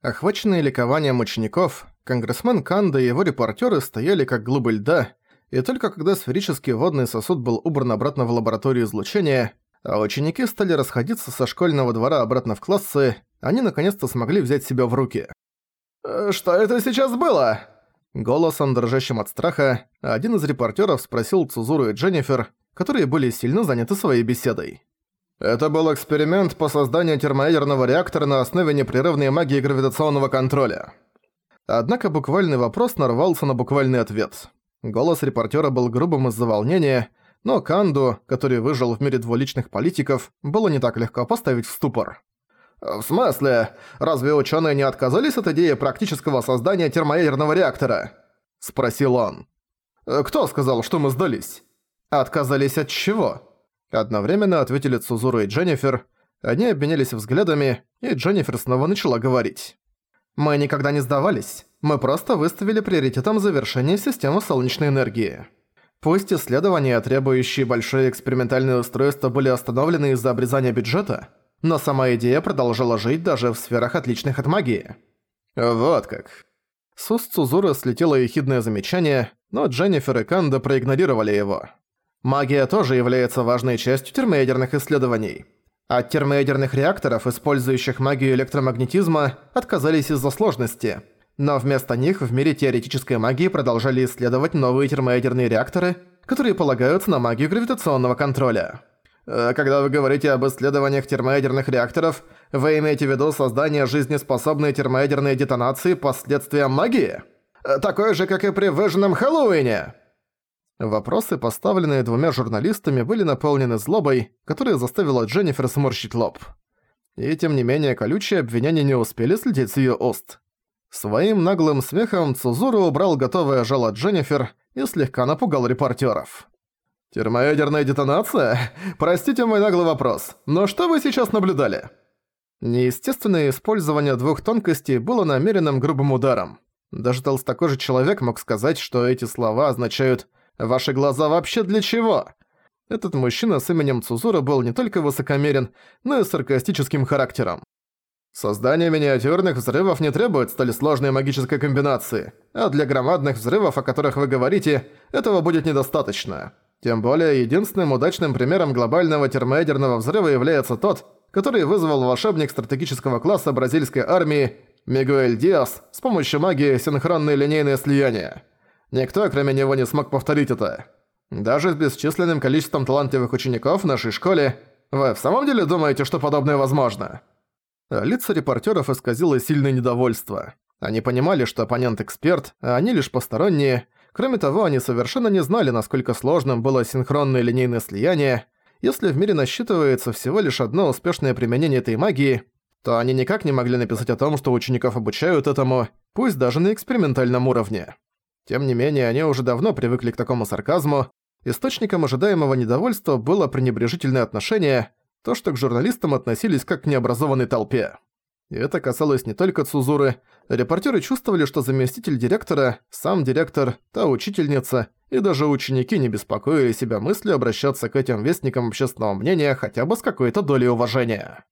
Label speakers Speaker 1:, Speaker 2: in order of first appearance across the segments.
Speaker 1: Охваченные ликованием учеников, конгрессмен Канда и его репортеры стояли как глыбы льда, и только когда сферический водный сосуд был убран обратно в лабораторию излучения, а ученики стали расходиться со школьного двора обратно в классы, они наконец-то смогли взять себя в руки. «Э, «Что это сейчас было?» Голосом, дрожащим от страха, один из репортеров спросил Цузуру и Дженнифер, которые были сильно заняты своей беседой. Это был эксперимент по созданию термоядерного реактора на основе непрерывной магии гравитационного контроля. Однако буквальный вопрос нарвался на буквальный ответ. Голос репортера был грубым из-за волнения, но Канду, который выжил в мире двуличных политиков, было не так легко поставить в ступор. «В смысле? Разве ученые не отказались от идеи практического создания термоядерного реактора?» – спросил он. «Кто сказал, что мы сдались?» «Отказались от чего?» Одновременно ответили Цузуру и Дженнифер. Они обменялись взглядами, и Дженнифер снова начала говорить. «Мы никогда не сдавались. Мы просто выставили приоритетом завершение системы солнечной энергии. Пусть исследования, требующие большие экспериментальные устройства, были остановлены из-за обрезания бюджета, но сама идея продолжала жить даже в сферах отличных от магии». «Вот как». С уст Цузуры слетело ехидное замечание, но Дженнифер и Канда проигнорировали его. Магия тоже является важной частью термоядерных исследований. От термоядерных реакторов, использующих магию электромагнетизма, отказались из-за сложности. Но вместо них в мире теоретической магии продолжали исследовать новые термоядерные реакторы, которые полагаются на магию гравитационного контроля. Э, когда вы говорите об исследованиях термоядерных реакторов, вы имеете в виду создание жизнеспособной термоядерной детонации последствия магии? Э, такое же, как и при выжженном Хэллоуине. Вопросы, поставленные двумя журналистами, были наполнены злобой, которая заставила Дженнифер сморщить лоб. И тем не менее колючие обвинения не успели слететь с её уст. Своим наглым смехом Цузуру убрал готовое жало Дженнифер и слегка напугал репортёров. «Термоядерная детонация? Простите мой наглый вопрос, но что вы сейчас наблюдали?» Неестественное использование двух тонкостей было намеренным грубым ударом. Даже толстокожий человек мог сказать, что эти слова означают Ваши глаза вообще для чего?» Этот мужчина с именем Цузура был не только высокомерен, но и саркастическим характером. Создание миниатюрных взрывов не требует столь сложной магической комбинации, а для громадных взрывов, о которых вы говорите, этого будет недостаточно. Тем более, единственным удачным примером глобального термоядерного взрыва является тот, который вызвал волшебник стратегического класса бразильской армии Мигуэль Диас с помощью магии синхронное линейное слияние. Никто, кроме него, не смог повторить это. Даже с бесчисленным количеством талантливых учеников в нашей школе, вы в самом деле думаете, что подобное возможно?» Лица репортеров исказило сильное недовольство. Они понимали, что оппонент эксперт, а они лишь посторонние. Кроме того, они совершенно не знали, насколько сложным было синхронное линейное слияние. Если в мире насчитывается всего лишь одно успешное применение этой магии, то они никак не могли написать о том, что учеников обучают этому, пусть даже на экспериментальном уровне. Тем не менее, они уже давно привыкли к такому сарказму. Источником ожидаемого недовольства было пренебрежительное отношение, то, что к журналистам относились как к необразованной толпе. И это касалось не только Цузуры. Репортеры чувствовали, что заместитель директора, сам директор, та учительница и даже ученики не беспокоили себя мыслью обращаться к этим вестникам общественного мнения хотя бы с какой-то долей уважения.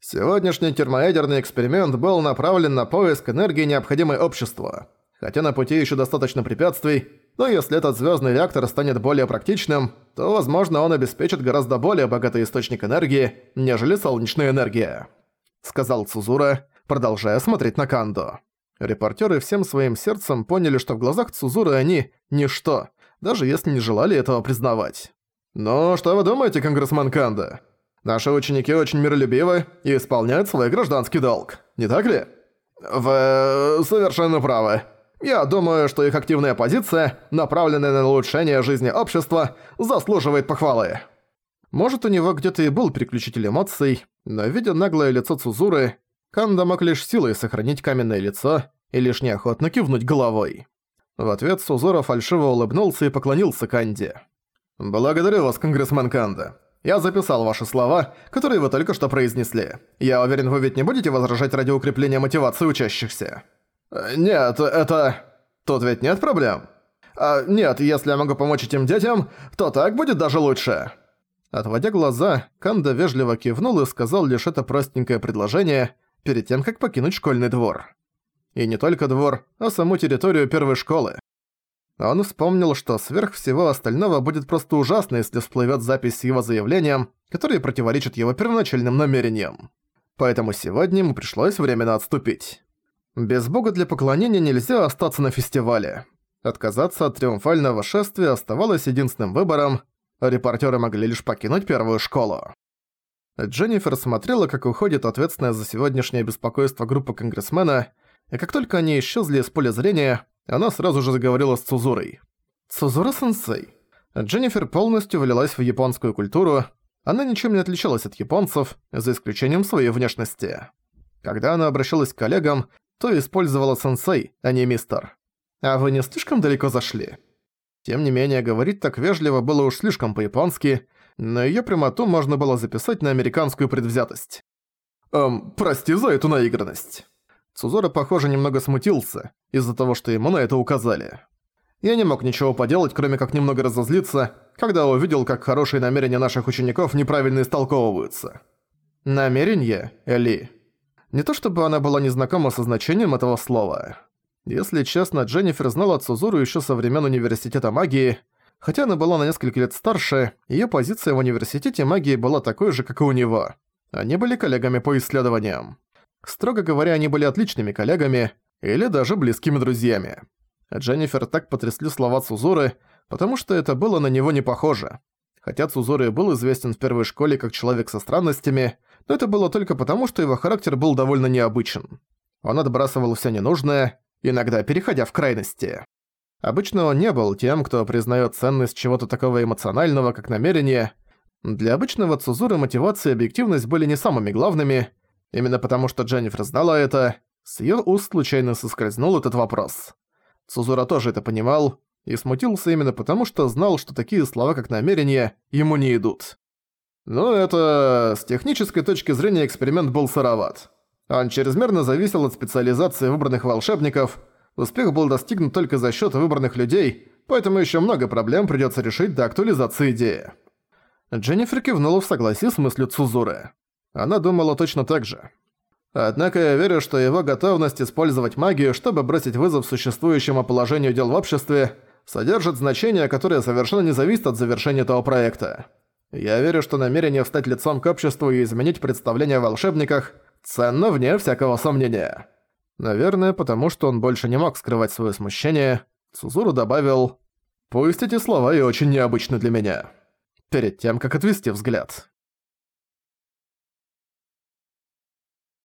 Speaker 1: Сегодняшний термоядерный эксперимент был направлен на поиск энергии, необходимой обществу. Хотя на пути еще достаточно препятствий, но если этот звездный реактор станет более практичным, то, возможно, он обеспечит гораздо более богатый источник энергии, нежели солнечная энергия», — сказал Цузура, продолжая смотреть на Кандо. Репортеры всем своим сердцем поняли, что в глазах Цузуры они – ничто, даже если не желали этого признавать. «Ну, что вы думаете, конгрессман Канда? Наши ученики очень миролюбивы и исполняют свой гражданский долг, не так ли?» «Вы совершенно правы», я думаю, что их активная позиция, направленная на улучшение жизни общества, заслуживает похвалы. Может, у него где-то и был переключитель эмоций, но видя наглое лицо Цузуры, Канда мог лишь силой сохранить каменное лицо и лишь неохотно кивнуть головой. В ответ Сузура фальшиво улыбнулся и поклонился Канде. «Благодарю вас, конгрессмен Канда. Я записал ваши слова, которые вы только что произнесли. Я уверен, вы ведь не будете возражать ради укрепления мотивации учащихся». «Нет, это... Тут ведь нет проблем?» а, «Нет, если я могу помочь этим детям, то так будет даже лучше». Отводя глаза, Канда вежливо кивнул и сказал лишь это простенькое предложение, перед тем, как покинуть школьный двор. И не только двор, а саму территорию первой школы. Он вспомнил, что сверх всего остального будет просто ужасно, если всплывет запись с его заявлением, которое противоречит его первоначальным намерениям. Поэтому сегодня ему пришлось временно отступить. Без бога для поклонения нельзя остаться на фестивале. Отказаться от триумфального шествия оставалось единственным выбором, репортеры могли лишь покинуть первую школу. Дженнифер смотрела, как уходит ответственная за сегодняшнее беспокойство группа конгрессмена, и как только они исчезли из поля зрения, она сразу же заговорила с Цузурой. «Цузура-сенсей». Дженнифер полностью влилась в японскую культуру, она ничем не отличалась от японцев, за исключением своей внешности. Когда она обращалась к коллегам, то использовала сенсей, а не мистер. А вы не слишком далеко зашли? Тем не менее, говорить так вежливо было уж слишком по-японски, но её прямоту можно было записать на американскую предвзятость. «Эм, прости за эту наигранность». Цузора, похоже, немного смутился из-за того, что ему на это указали. Я не мог ничего поделать, кроме как немного разозлиться, когда увидел, как хорошие намерения наших учеников неправильно истолковываются. Намерение, Эли. Не то чтобы она была незнакома со значением этого слова. Если честно, Дженнифер знала Цузуру ещё со времен университета магии, хотя она была на несколько лет старше, её позиция в университете магии была такой же, как и у него. Они были коллегами по исследованиям. Строго говоря, они были отличными коллегами или даже близкими друзьями. Дженнифер так потрясли слова Цузуры, потому что это было на него не похоже. Хотя Цузуры был известен в первой школе как человек со странностями, но это было только потому, что его характер был довольно необычен. Он отбрасывал все ненужное, иногда переходя в крайности. Обычно он не был тем, кто признает ценность чего-то такого эмоционального, как намерение. Для обычного Цузуры мотивация и объективность были не самыми главными, Именно потому, что Дженнифер знала это, с её уст случайно соскользнул этот вопрос. Цузура тоже это понимал и смутился именно потому, что знал, что такие слова, как намерение, ему не идут. Но это... с технической точки зрения эксперимент был сыроват. Он чрезмерно зависел от специализации выбранных волшебников, успех был достигнут только за счёт выбранных людей, поэтому ещё много проблем придётся решить до актуализации идеи. Дженнифер кивнула в согласии с мыслью Цузуры. Она думала точно так же. Однако я верю, что его готовность использовать магию, чтобы бросить вызов существующему положению дел в обществе, содержит значение, которое совершенно не зависит от завершения этого проекта. Я верю, что намерение встать лицом к обществу и изменить представление о волшебниках ценно вне всякого сомнения. Наверное, потому что он больше не мог скрывать свое смущение, Сузуру добавил «Пусть эти слова и очень необычны для меня». Перед тем, как отвести взгляд.